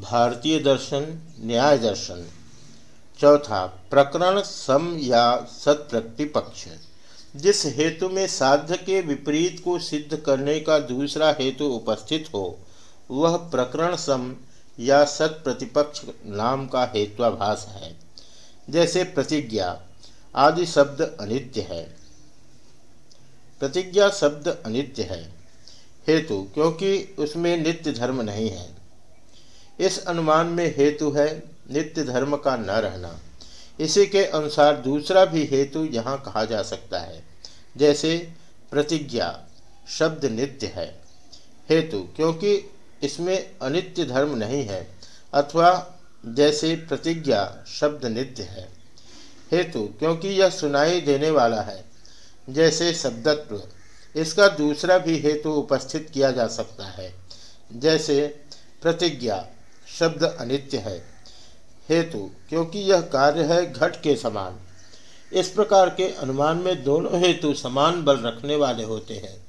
भारतीय दर्शन, न्याय दर्शन। चौथा, प्रकरण सम या सत्प्रतिपक्ष। जिस हेतु में साध्य के विपरीत को सिद्ध करने का दूसरा हेतु उपस्थित हो, वह प्रकरण सम या सत्प्रतिपक्ष नाम का हेत्वाभास है। जैसे प्रतिज्ञा, आदि शब्द अनित्य है। प्रतिज्ञा शब्द अनित्य है। हेतु, क्योंकि उसमें नित्य धर्म नहीं है। इस अनुमान में हेतु है नित्य धर्म का न रहना। इसी के अनुसार दूसरा भी हेतु यहाँ कहा जा सकता है। जैसे प्रतिज्ञा शब्द नित्य है। हेतु, क्योंकि इसमें अनित्य धर्म नहीं है, अथवा जैसे प्रतिज्ञा शब्द नित्य है। हेतु, क्योंकि यह सुनाई देने वाला है, जैसे शब्दत्व। इसका दूसरा भी हेतु उपस्थित किया जा सकता है, जैसे प्रतिज्ञा शब्द अनित्य है। हेतु, क्योंकि यह कार्य है घट के समान। इस प्रकार के अनुमान में दोनों हेतु समान बल रखने वाले होते हैं।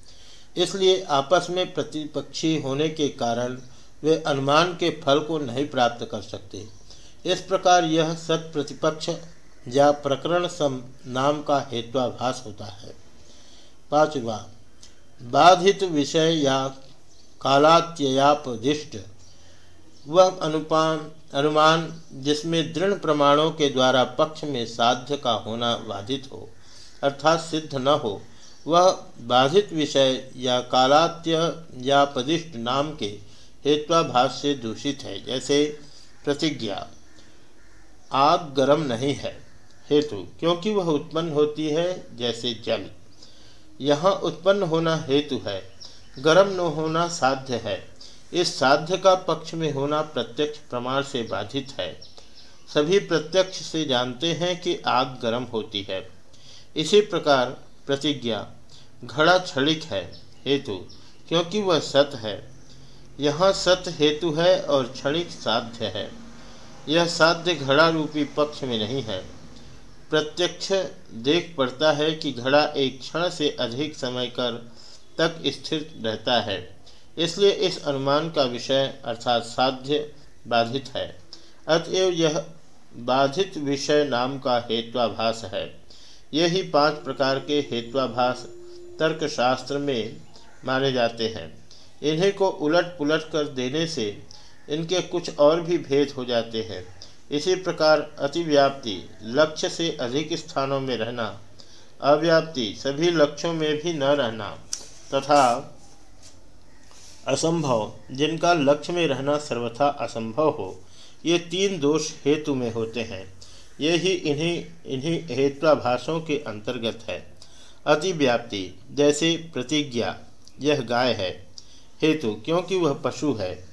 इसलिए आपस में प्रतिपक्षी होने के कारण वे अनुमान के फल को नहीं प्राप्त कर सकते। इस प्रकार यह सत प्रतिपक्ष या प्रकरण सम नाम का हेत्वाभास होता है। पांचवा, बाधित विषय या कालात्ययापदिष्ट। वह अनुपान, अनुमान जिसमें दृढ़ प्रमाणों के द्वारा पक्ष में साध्य का होना बाधित हो, अर्थात सिद्ध न हो, वह बाधित विषय या कालात्य या पदिष्ट नाम के हेत्वाभास से दूषित है, जैसे प्रतिज्ञा, आग गर्म नहीं है, हेतु, क्योंकि वह उत्पन्न होती है जैसे जल। यहाँ उत्पन्न होना हेतु है, गर्म न होना साध्य है इस साध्य का पक्ष में होना प्रत्यक्ष प्रमाण से बाधित है। सभी प्रत्यक्ष से जानते हैं कि आग गर्म होती है। इसी प्रकार प्रतिज्ञा घड़ा क्षणिक है, हेतु, क्योंकि वह सत है। यहाँ सत हेतु है और क्षणिक साध्य है। यह साध्य घड़ा रूपी पक्ष में नहीं है। प्रत्यक्ष देख पड़ता है कि घड़ा एक क्षण से अधिक समय कर तक स्थिर रहता है। इसलिए इस अनुमान का विषय अर्थात साध्य बाधित है। अतएव यह बाधित विषय नाम का हेत्वाभास है। यही पाँच प्रकार के हेत्वाभास तर्कशास्त्र में माने जाते हैं। इन्हीं को उलट पुलट कर देने से इनके कुछ और भी भेद हो जाते हैं। इसी प्रकार अतिव्याप्ति, लक्ष्य से अधिक स्थानों में रहना, अव्याप्ति, सभी लक्ष्यों में भी न रहना, तथा असंभव, जिनका लक्ष्य में रहना सर्वथा असंभव हो, ये तीन दोष हेतु में होते हैं। ये ही इन्हीं इन्हीं हेत्वाभाषों के अंतर्गत है। अतिव्याप्ति, जैसे प्रतिज्ञा, यह गाय है। हेतु, क्योंकि वह पशु है।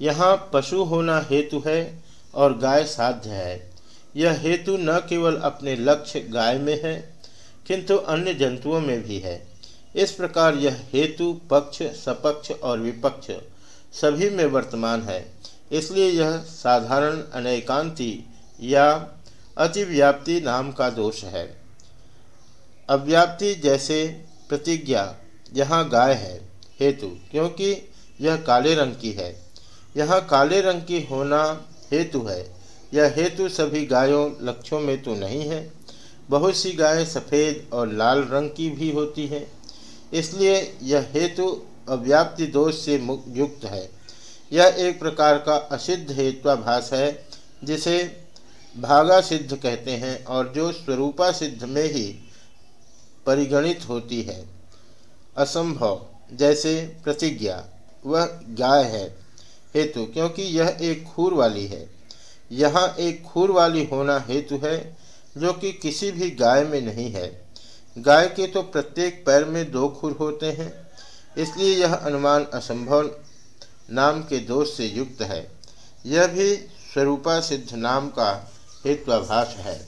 यहाँ पशु होना हेतु है और गाय साध्य है। यह हेतु न केवल अपने लक्ष्य गाय में है, किंतु अन्य जंतुओं में भी है। इस प्रकार यह हेतु, पक्ष, सपक्ष और विपक्ष सभी में वर्तमान है। इसलिए यह साधारण, अनेकांति या अतिव्याप्ति नाम का दोष है। अव्याप्ति जैसे प्रतिज्ञा यहाँ गाय है, हेतु, क्योंकि यह काले रंग की है। यहाँ काले रंग की होना हेतु है। यह हेतु सभी गायों लक्ष्यों में तो नहीं है। बहुत सी गायें सफ़ेद और लाल रंग की भी होती हैं। इसलिए यह हेतु अव्याप्ति दोष से युक्त है। यह एक प्रकार का असिद्ध हेत्वाभास है, जिसे भागा सिद्ध कहते हैं और जो स्वरूपा सिद्ध में ही परिगणित होती है। असंभव, जैसे प्रतिज्ञा, वह गाय है। हेतु, क्योंकि यह एक खूर वाली है। यहाँ एक खूर वाली होना हेतु है, जो कि किसी भी गाय में नहीं है। गाय के तो प्रत्येक पैर में दो खुर होते हैं, इसलिए यह अनुमान असंभव नाम के दोष से युक्त है। यह भी स्वरूपा सिद्ध नाम का हेत्वाभाष है।